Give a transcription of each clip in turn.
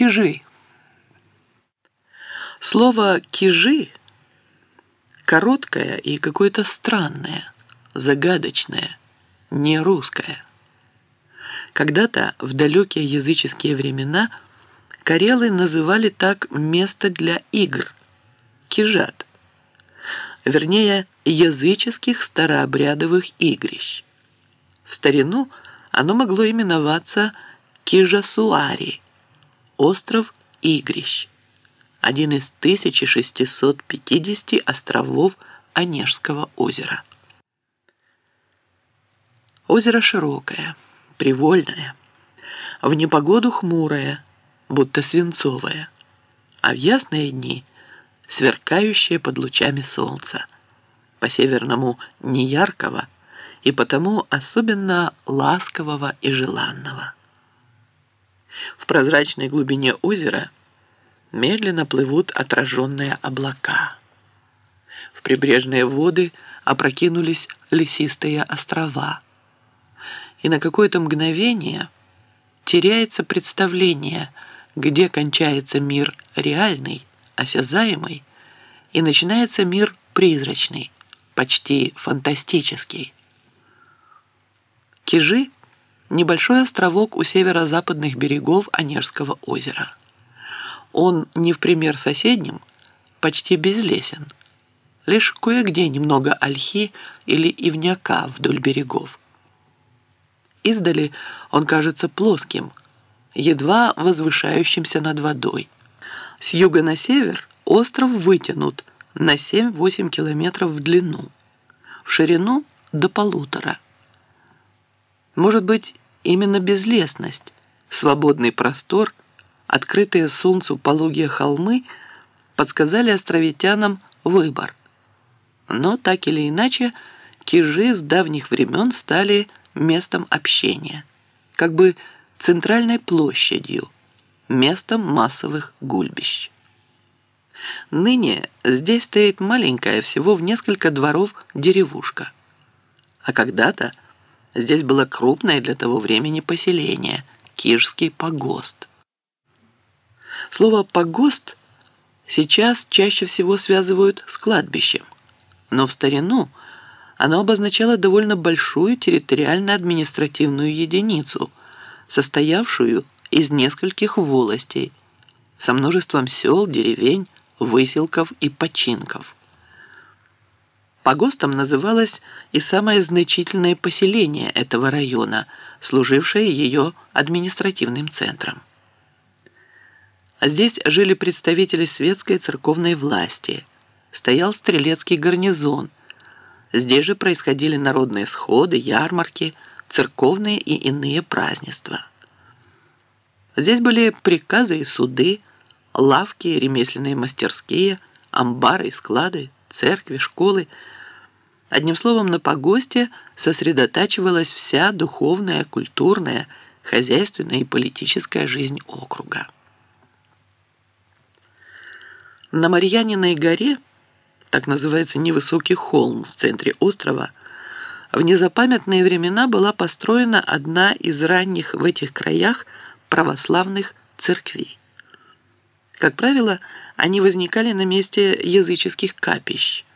Кижи. Слово «кижи» короткое и какое-то странное, загадочное, не русское. Когда-то в далекие языческие времена карелы называли так место для игр – кижат, вернее, языческих старообрядовых игрищ. В старину оно могло именоваться Кижасуари – остров Игрищ, один из 1650 островов Онежского озера. Озеро широкое, привольное, в непогоду хмурое, будто свинцовое, а в ясные дни сверкающее под лучами солнца, по-северному неяркого и потому особенно ласкового и желанного. В прозрачной глубине озера медленно плывут отраженные облака. В прибрежные воды опрокинулись лесистые острова. И на какое-то мгновение теряется представление, где кончается мир реальный, осязаемый, и начинается мир призрачный, почти фантастический. Кижи – небольшой островок у северо-западных берегов Онежского озера. Он не в пример соседним, почти безлесен. Лишь кое-где немного ольхи или ивняка вдоль берегов. Издали он кажется плоским, едва возвышающимся над водой. С юга на север остров вытянут на 7-8 километров в длину, в ширину до полутора. Может быть, Именно безлесность, свободный простор, открытые солнцу пологие холмы подсказали островитянам выбор. Но так или иначе, кижи с давних времен стали местом общения, как бы центральной площадью, местом массовых гульбищ. Ныне здесь стоит маленькая, всего в несколько дворов деревушка. А когда-то Здесь было крупное для того времени поселение – Кирский погост. Слово «погост» сейчас чаще всего связывают с кладбищем, но в старину оно обозначало довольно большую территориально-административную единицу, состоявшую из нескольких волостей, со множеством сел, деревень, выселков и починков – Погостом называлось и самое значительное поселение этого района, служившее ее административным центром. Здесь жили представители светской церковной власти, стоял стрелецкий гарнизон. Здесь же происходили народные сходы, ярмарки, церковные и иные празднества. Здесь были приказы и суды, лавки, ремесленные мастерские, амбары и склады, церкви, школы – Одним словом, на погосте сосредотачивалась вся духовная, культурная, хозяйственная и политическая жизнь округа. На Марьяниной горе, так называется невысокий холм в центре острова, в незапамятные времена была построена одна из ранних в этих краях православных церквей. Как правило, они возникали на месте языческих капищ –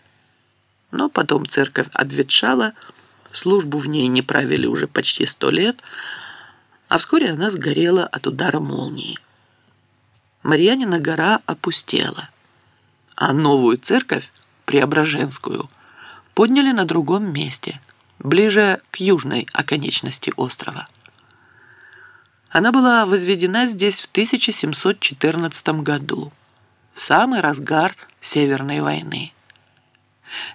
но потом церковь обветшала, службу в ней не правили уже почти сто лет, а вскоре она сгорела от удара молнии. Марьянина гора опустела, а новую церковь, Преображенскую, подняли на другом месте, ближе к южной оконечности острова. Она была возведена здесь в 1714 году, в самый разгар Северной войны.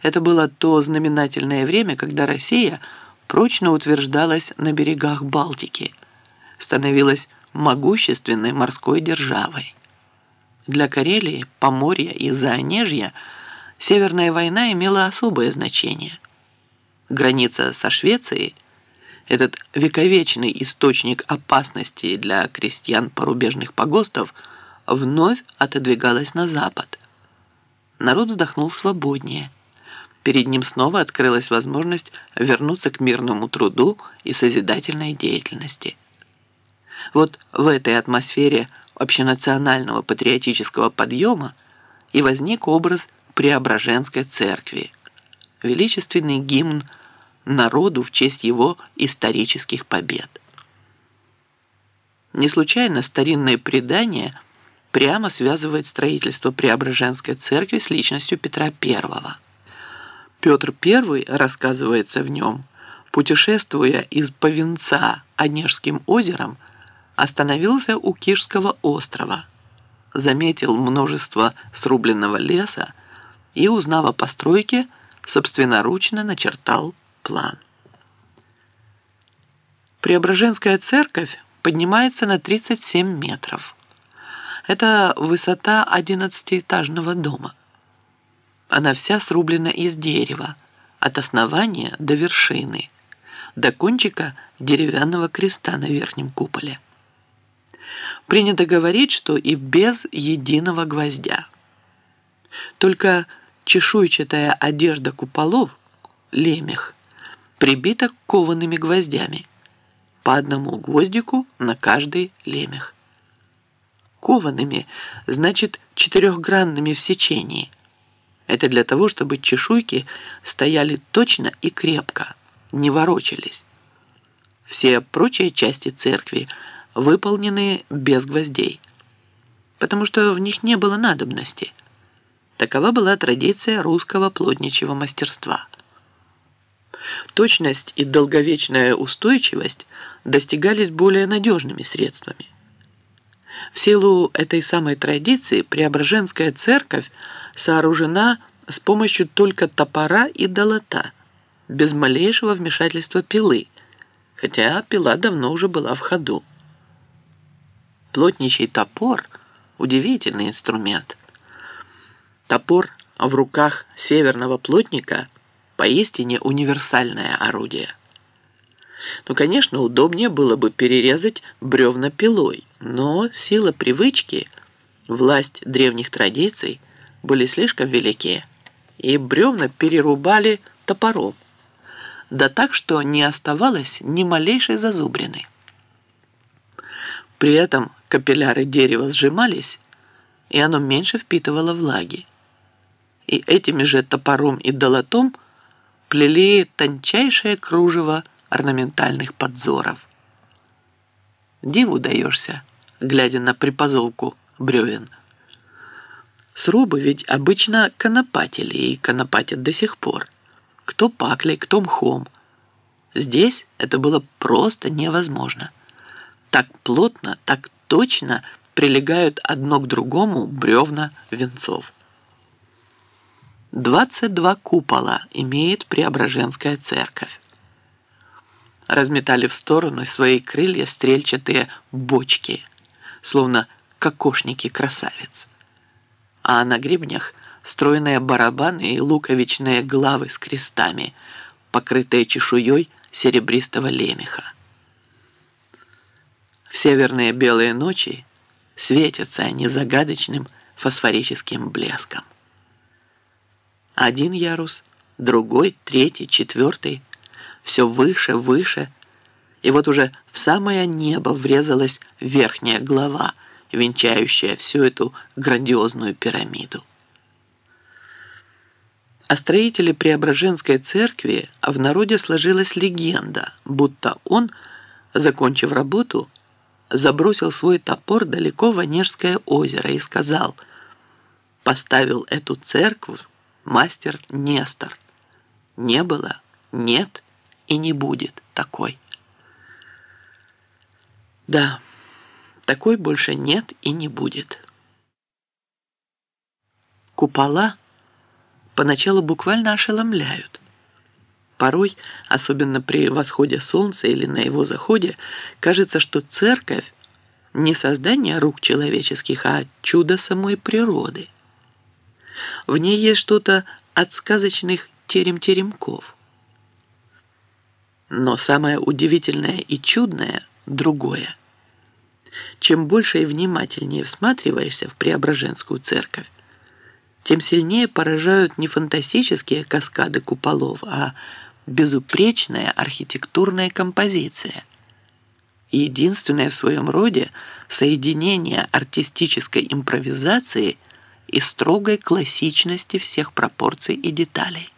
Это было то знаменательное время, когда Россия прочно утверждалась на берегах Балтики, становилась могущественной морской державой. Для Карелии, Поморья и Заонежья Северная война имела особое значение. Граница со Швецией, этот вековечный источник опасности для крестьян порубежных погостов, вновь отодвигалась на запад. Народ вздохнул свободнее – перед ним снова открылась возможность вернуться к мирному труду и созидательной деятельности. Вот в этой атмосфере общенационального патриотического подъема и возник образ Преображенской церкви, величественный гимн народу в честь его исторических побед. Не случайно старинное предание прямо связывает строительство Преображенской церкви с личностью Петра I. Петр I, рассказывается в нем, путешествуя из Повинца Онежским озером, остановился у Кирского острова, заметил множество срубленного леса и, узнав о постройке, собственноручно начертал план. Преображенская церковь поднимается на 37 метров. Это высота 11-этажного дома. Она вся срублена из дерева, от основания до вершины, до кончика деревянного креста на верхнем куполе. Принято говорить, что и без единого гвоздя. Только чешуйчатая одежда куполов, лемех, прибита коваными гвоздями, по одному гвоздику на каждый лемех. Коваными, значит, четырехгранными в сечении. Это для того, чтобы чешуйки стояли точно и крепко, не ворочались. Все прочие части церкви выполнены без гвоздей, потому что в них не было надобности. Такова была традиция русского плотничьего мастерства. Точность и долговечная устойчивость достигались более надежными средствами. В силу этой самой традиции Преображенская церковь сооружена с помощью только топора и долота, без малейшего вмешательства пилы, хотя пила давно уже была в ходу. Плотничий топор – удивительный инструмент. Топор в руках северного плотника – поистине универсальное орудие. Ну, конечно, удобнее было бы перерезать бревна пилой, но сила привычки, власть древних традиций были слишком велики, и бревна перерубали топором, да так, что не оставалось ни малейшей зазубрины. При этом капилляры дерева сжимались, и оно меньше впитывало влаги. И этими же топором и долотом плели тончайшее кружево орнаментальных подзоров. Диву даешься, глядя на припозолку бревен. Срубы ведь обычно конопатили и конопатят до сих пор. Кто паклей, кто мхом. Здесь это было просто невозможно. Так плотно, так точно прилегают одно к другому бревна венцов. 22 купола имеет Преображенская церковь разметали в сторону свои крылья стрельчатые бочки, словно кокошники красавиц. А на гребнях стройные барабаны и луковичные главы с крестами, покрытые чешуей серебристого лемеха. В северные белые ночи светятся они загадочным фосфорическим блеском. Один ярус, другой, третий, четвертый – все выше, выше, и вот уже в самое небо врезалась верхняя глава, венчающая всю эту грандиозную пирамиду. О строителе Преображенской церкви в народе сложилась легенда, будто он, закончив работу, забросил свой топор далеко в Онежское озеро и сказал «Поставил эту церковь мастер Нестор. Не было, нет и не будет такой. Да, такой больше нет и не будет. Купола поначалу буквально ошеломляют. Порой, особенно при восходе солнца или на его заходе, кажется, что церковь не создание рук человеческих, а чудо самой природы. В ней есть что-то от сказочных терем-теремков. Но самое удивительное и чудное – другое. Чем больше и внимательнее всматриваешься в Преображенскую церковь, тем сильнее поражают не фантастические каскады куполов, а безупречная архитектурная композиция. единственное в своем роде соединение артистической импровизации и строгой классичности всех пропорций и деталей.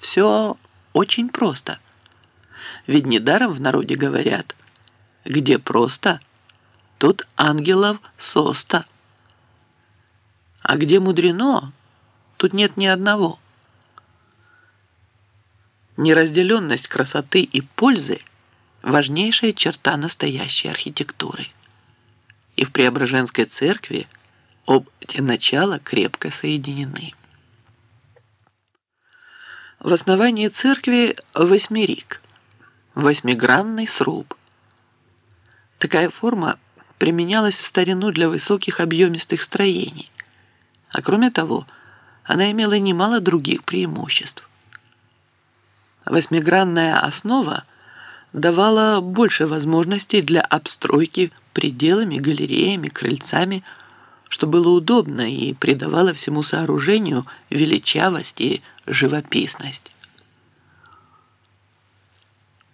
Все очень просто. Ведь недаром в народе говорят, где просто, тут ангелов соста. А где мудрено, тут нет ни одного. Неразделенность красоты и пользы – важнейшая черта настоящей архитектуры. И в Преображенской церкви об эти начала крепко соединены. В основании церкви восьмерик, восьмигранный сруб. Такая форма применялась в старину для высоких объемистых строений, а кроме того, она имела немало других преимуществ. Восьмигранная основа давала больше возможностей для обстройки пределами, галереями, крыльцами, что было удобно и придавало всему сооружению величавость и живописность.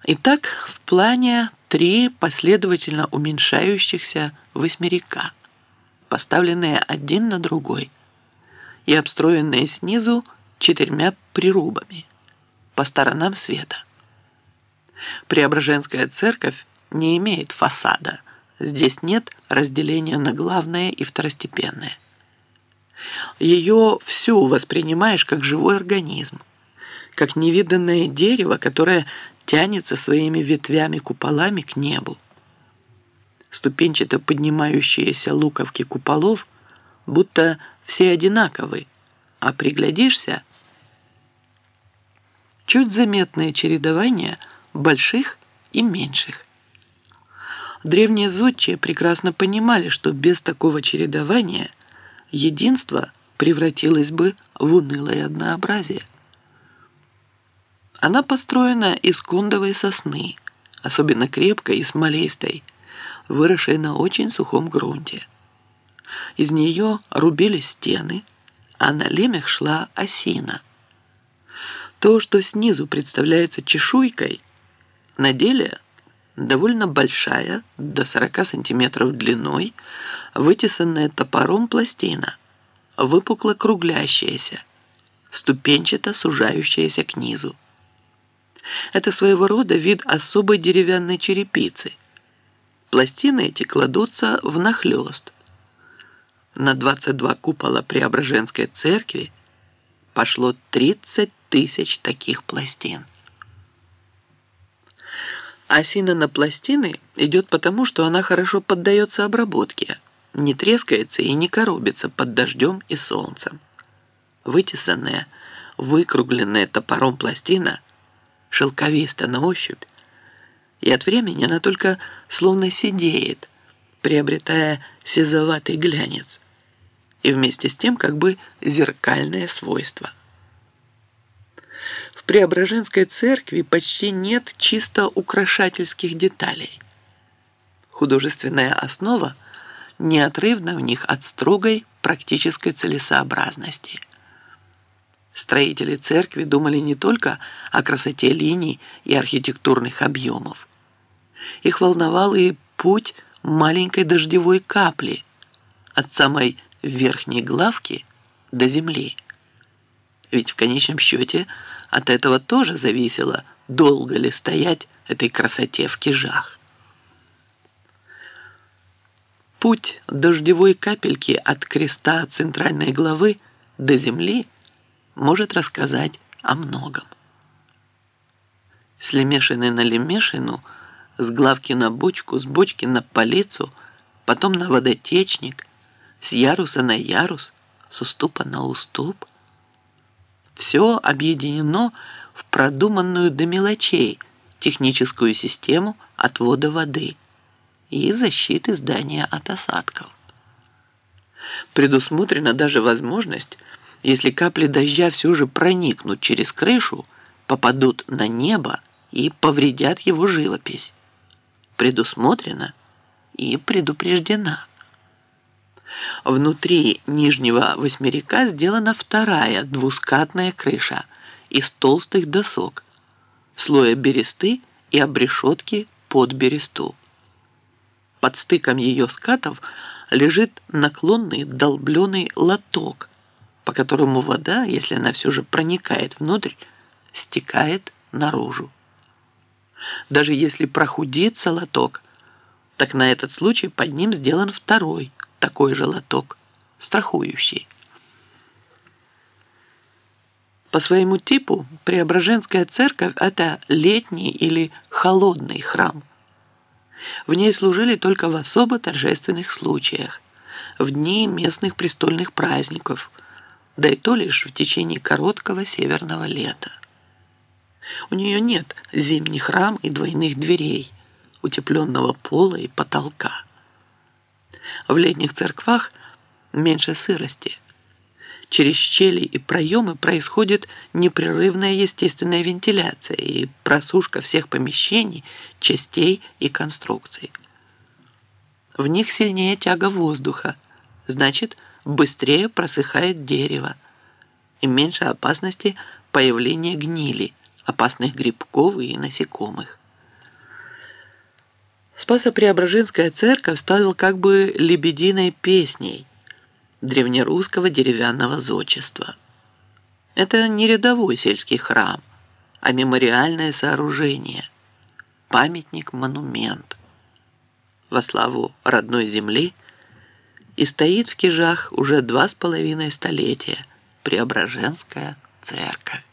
Итак, в плане три последовательно уменьшающихся восьмерика, поставленные один на другой и обстроенные снизу четырьмя прирубами – по сторонам света. Преображенская церковь не имеет фасада. Здесь нет разделения на главное и второстепенное. Ее всю воспринимаешь как живой организм, как невиданное дерево, которое тянется своими ветвями-куполами к небу. Ступенчато поднимающиеся луковки куполов будто все одинаковы, а приглядишься – чуть заметное чередование больших и меньших. Древние зодчие прекрасно понимали, что без такого чередования единство превратилось бы в унылое однообразие. Она построена из кондовой сосны, особенно крепкой и смолистой, выросшей на очень сухом грунте. Из нее рубили стены, а на лемях шла осина – то, что снизу представляется чешуйкой, на деле довольно большая, до 40 сантиметров длиной, вытесанная топором пластина, выпукло круглящаяся, ступенчато сужающаяся к низу. Это своего рода вид особой деревянной черепицы. Пластины эти кладутся внахлёст. На 22 купола Преображенской церкви пошло 30 тысяч таких пластин. Осина на пластины идет потому, что она хорошо поддается обработке, не трескается и не коробится под дождем и солнцем. Вытесанная, выкругленная топором пластина шелковиста на ощупь, и от времени она только словно сидеет, приобретая сизоватый глянец, и вместе с тем как бы зеркальное свойство. Преображенской церкви почти нет чисто украшательских деталей. Художественная основа неотрывна в них от строгой практической целесообразности. Строители церкви думали не только о красоте линий и архитектурных объемов. Их волновал и путь маленькой дождевой капли от самой верхней главки до земли. Ведь в конечном счете – от этого тоже зависело, долго ли стоять этой красоте в кижах. Путь дождевой капельки от креста центральной главы до земли может рассказать о многом. С лемешины на лемешину, с главки на бочку, с бочки на полицу, потом на водотечник, с яруса на ярус, с уступа на уступ – все объединено в продуманную до мелочей техническую систему отвода воды и защиты здания от осадков. Предусмотрена даже возможность, если капли дождя все же проникнут через крышу, попадут на небо и повредят его живопись. Предусмотрена и предупреждена. Внутри нижнего восьмерика сделана вторая двускатная крыша из толстых досок, слоя бересты и обрешетки под бересту. Под стыком ее скатов лежит наклонный долбленый лоток, по которому вода, если она все же проникает внутрь, стекает наружу. Даже если прохудится лоток, так на этот случай под ним сделан второй такой же лоток, страхующий. По своему типу Преображенская церковь – это летний или холодный храм. В ней служили только в особо торжественных случаях, в дни местных престольных праздников, да и то лишь в течение короткого северного лета. У нее нет зимних рам и двойных дверей, утепленного пола и потолка. В летних церквах меньше сырости – Через щели и проемы происходит непрерывная естественная вентиляция и просушка всех помещений, частей и конструкций. В них сильнее тяга воздуха, значит, быстрее просыхает дерево и меньше опасности появления гнили, опасных грибков и насекомых. Спасо-Преображенская церковь стала как бы лебединой песней, древнерусского деревянного зодчества. Это не рядовой сельский храм, а мемориальное сооружение, памятник-монумент во славу родной земли и стоит в Кижах уже два с половиной столетия Преображенская церковь.